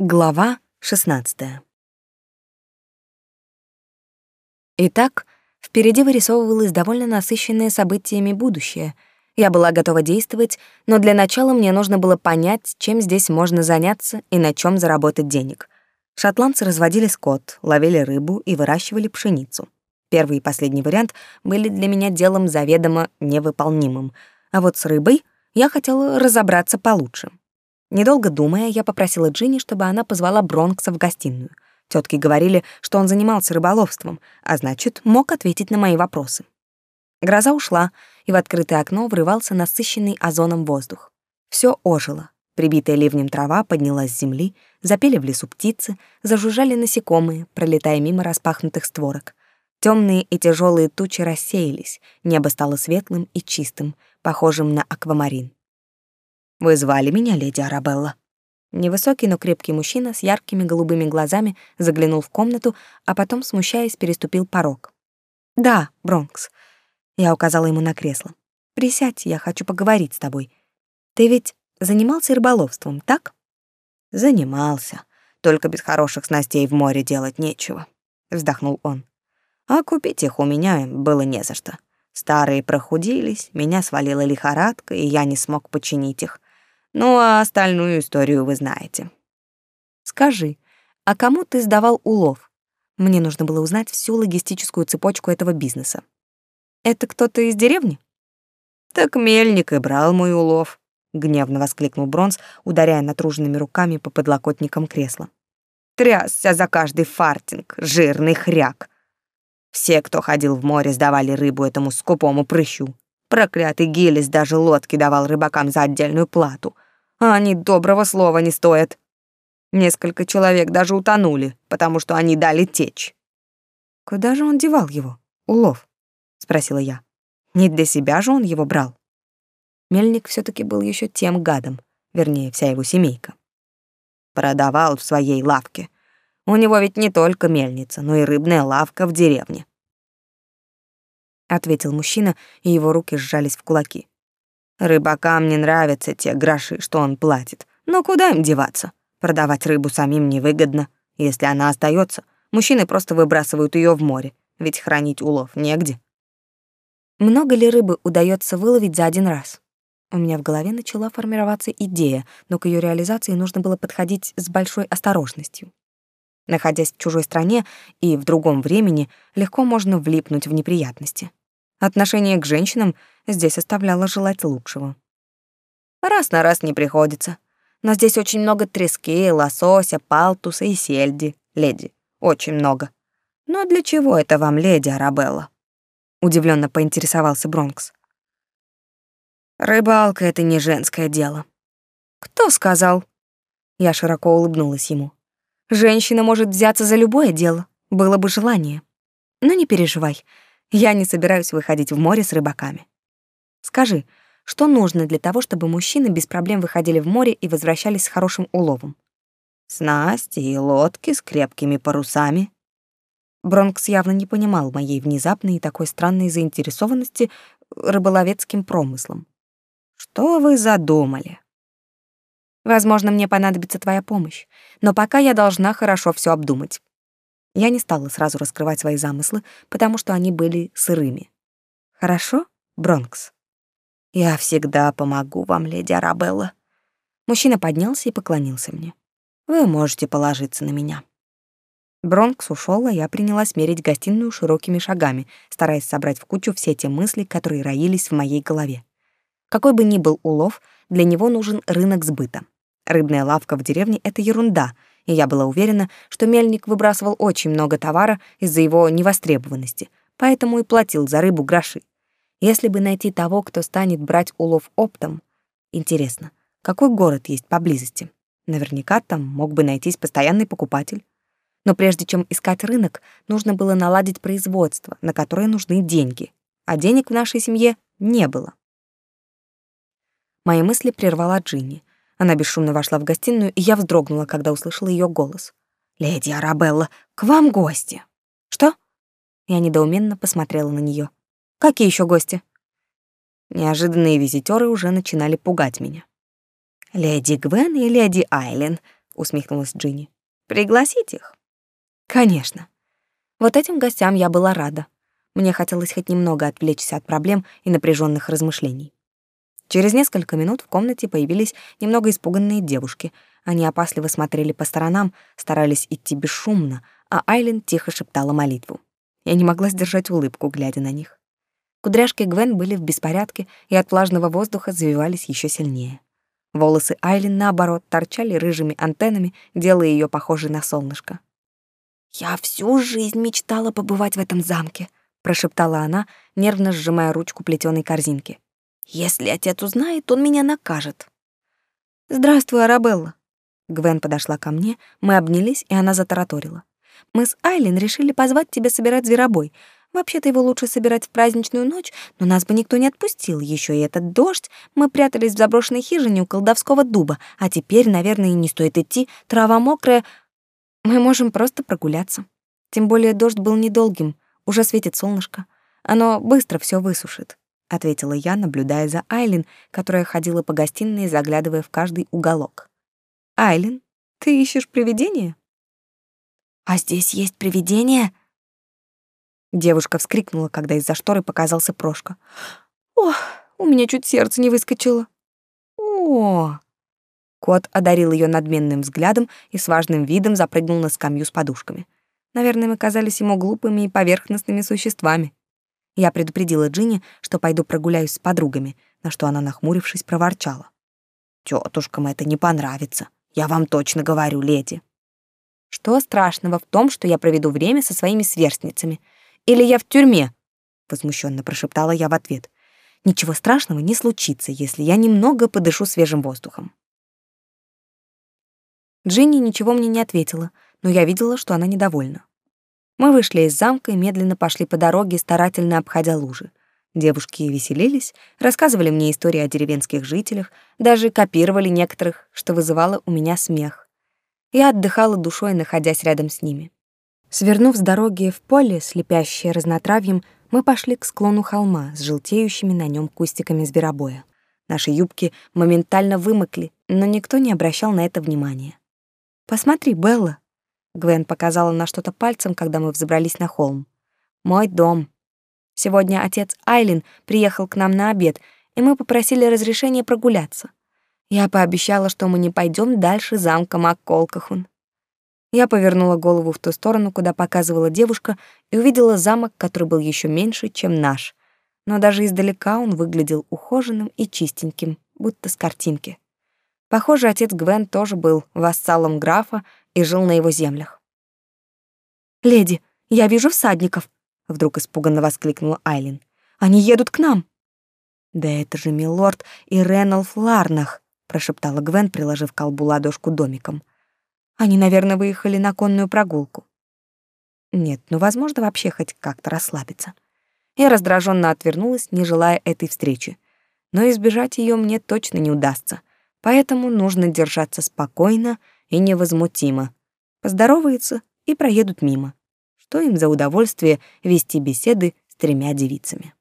Глава 16. Итак, впереди вырисовывалось довольно насыщенное событиями будущее. Я была готова действовать, но для начала мне нужно было понять, чем здесь можно заняться и на чем заработать денег. Шотландцы разводили скот, ловили рыбу и выращивали пшеницу. Первый и последний вариант были для меня делом заведомо невыполнимым, а вот с рыбой я хотела разобраться получше. Недолго думая, я попросила Джинни, чтобы она позвала Бронкса в гостиную. Тетки говорили, что он занимался рыболовством, а значит, мог ответить на мои вопросы. Гроза ушла, и в открытое окно врывался насыщенный озоном воздух. Все ожило. Прибитая ливнем трава поднялась с земли, запели в лесу птицы, зажужжали насекомые, пролетая мимо распахнутых створок. Темные и тяжелые тучи рассеялись, небо стало светлым и чистым, похожим на аквамарин. Вы звали меня, леди Арабелла?» Невысокий, но крепкий мужчина с яркими голубыми глазами заглянул в комнату, а потом, смущаясь, переступил порог. «Да, Бронкс». Я указала ему на кресло. «Присядь, я хочу поговорить с тобой. Ты ведь занимался рыболовством, так?» «Занимался. Только без хороших снастей в море делать нечего», — вздохнул он. «А купить их у меня было не за что. Старые прохудились, меня свалила лихорадка, и я не смог починить их. Ну, а остальную историю вы знаете. Скажи, а кому ты сдавал улов? Мне нужно было узнать всю логистическую цепочку этого бизнеса. Это кто-то из деревни? Так мельник и брал мой улов, гневно воскликнул Бронз, ударяя натруженными руками по подлокотникам кресла. Трясся за каждый фартинг, жирный хряк. Все, кто ходил в море, сдавали рыбу этому скупому прыщу. Проклятый Гиллис даже лодки давал рыбакам за отдельную плату а они доброго слова не стоят. Несколько человек даже утонули, потому что они дали течь. Куда же он девал его? Улов? спросила я. Не для себя же он его брал. Мельник все таки был еще тем гадом, вернее, вся его семейка. Продавал в своей лавке. У него ведь не только мельница, но и рыбная лавка в деревне. Ответил мужчина, и его руки сжались в кулаки. Рыбакам не нравятся те гроши, что он платит. Но куда им деваться? Продавать рыбу самим невыгодно. Если она остается, мужчины просто выбрасывают ее в море, ведь хранить улов негде. Много ли рыбы удается выловить за один раз? У меня в голове начала формироваться идея, но к ее реализации нужно было подходить с большой осторожностью. Находясь в чужой стране и в другом времени, легко можно влипнуть в неприятности. Отношение к женщинам здесь оставляло желать лучшего. Раз на раз не приходится. Но здесь очень много трески, лосося, палтуса и сельди, леди. Очень много. Но для чего это вам, леди Арабелла? Удивленно поинтересовался Бронкс. Рыбалка — это не женское дело. Кто сказал? Я широко улыбнулась ему. Женщина может взяться за любое дело, было бы желание. Но не переживай, я не собираюсь выходить в море с рыбаками. Скажи, что нужно для того, чтобы мужчины без проблем выходили в море и возвращались с хорошим уловом? Снасти и лодки с крепкими парусами. Бронкс явно не понимал моей внезапной и такой странной заинтересованности рыболовецким промыслом. Что вы задумали? Возможно, мне понадобится твоя помощь, но пока я должна хорошо все обдумать. Я не стала сразу раскрывать свои замыслы, потому что они были сырыми. Хорошо, Бронкс? Я всегда помогу вам, леди Арабелла. Мужчина поднялся и поклонился мне. Вы можете положиться на меня. Бронкс ушел, а я принялась мерить гостиную широкими шагами, стараясь собрать в кучу все те мысли, которые роились в моей голове. Какой бы ни был улов, для него нужен рынок сбыта. Рыбная лавка в деревне — это ерунда — и я была уверена, что мельник выбрасывал очень много товара из-за его невостребованности, поэтому и платил за рыбу гроши. Если бы найти того, кто станет брать улов оптом, интересно, какой город есть поблизости? Наверняка там мог бы найтись постоянный покупатель. Но прежде чем искать рынок, нужно было наладить производство, на которое нужны деньги. А денег в нашей семье не было. Мои мысли прервала Джинни — она бесшумно вошла в гостиную, и я вздрогнула, когда услышала ее голос. «Леди Арабелла, к вам гости!» «Что?» Я недоуменно посмотрела на нее. «Какие еще гости?» Неожиданные визитеры уже начинали пугать меня. «Леди Гвен и леди Айлен, усмехнулась Джинни. Пригласить их? Конечно. Вот этим гостям я была рада. Мне хотелось хоть немного отвлечься от проблем и напряженных размышлений. Через несколько минут в комнате появились немного испуганные девушки. Они опасливо смотрели по сторонам, старались идти бесшумно, а Айлин тихо шептала молитву. Я не могла сдержать улыбку, глядя на них. Кудряшки Гвен были в беспорядке и от влажного воздуха завивались еще сильнее. Волосы Айлин, наоборот, торчали рыжими антеннами, делая ее похожей на солнышко. «Я всю жизнь мечтала побывать в этом замке», — прошептала она, нервно сжимая ручку плетеной корзинки. Если отец узнает, он меня накажет. Здравствуй, Арабелла. Гвен подошла ко мне, мы обнялись, и она затараторила. Мы с Айлин решили позвать тебя собирать зверобой. Вообще-то его лучше собирать в праздничную ночь, но нас бы никто не отпустил. Еще и этот дождь. Мы прятались в заброшенной хижине у колдовского дуба, а теперь, наверное, не стоит идти. Трава мокрая. Мы можем просто прогуляться. Тем более дождь был недолгим. Уже светит солнышко. Оно быстро все высушит ответила я, наблюдая за Айлин, которая ходила по гостиной, заглядывая в каждый уголок. Айлин, ты ищешь привидение? А здесь есть привидение? Девушка вскрикнула, когда из-за шторы показался Прошка. Ох, у меня чуть сердце не выскочило. О! Кот одарил ее надменным взглядом и с важным видом запрыгнул на скамью с подушками. Наверное, мы казались ему глупыми и поверхностными существами. Я предупредила Джинни, что пойду прогуляюсь с подругами, на что она, нахмурившись, проворчала. «Тётушкам это не понравится. Я вам точно говорю, леди». «Что страшного в том, что я проведу время со своими сверстницами? Или я в тюрьме?» Возмущенно прошептала я в ответ. «Ничего страшного не случится, если я немного подышу свежим воздухом». Джинни ничего мне не ответила, но я видела, что она недовольна. Мы вышли из замка и медленно пошли по дороге, старательно обходя лужи. Девушки веселились, рассказывали мне истории о деревенских жителях, даже копировали некоторых, что вызывало у меня смех. Я отдыхала душой, находясь рядом с ними. Свернув с дороги в поле, слепящее разнотравьем, мы пошли к склону холма с желтеющими на нем кустиками зверобоя. Наши юбки моментально вымокли, но никто не обращал на это внимания. «Посмотри, Белла», Гвен показала на что-то пальцем, когда мы взобрались на холм. Мой дом. Сегодня отец Айлин приехал к нам на обед, и мы попросили разрешения прогуляться. Я пообещала, что мы не пойдем дальше замка Макколкахун. Я повернула голову в ту сторону, куда показывала девушка, и увидела замок, который был еще меньше, чем наш. Но даже издалека он выглядел ухоженным и чистеньким, будто с картинки. Похоже, отец Гвен тоже был вассалом графа и жил на его землях. «Леди, я вижу всадников!» — вдруг испуганно воскликнула Айлин. «Они едут к нам!» «Да это же милорд и Реналф Ларнах!» — прошептала Гвен, приложив к колбу ладошку домиком. «Они, наверное, выехали на конную прогулку». Нет, ну, возможно, вообще хоть как-то расслабиться. Я раздраженно отвернулась, не желая этой встречи. Но избежать ее мне точно не удастся, поэтому нужно держаться спокойно и невозмутимо. Поздороваются и проедут мимо. Что им за удовольствие вести беседы с тремя девицами?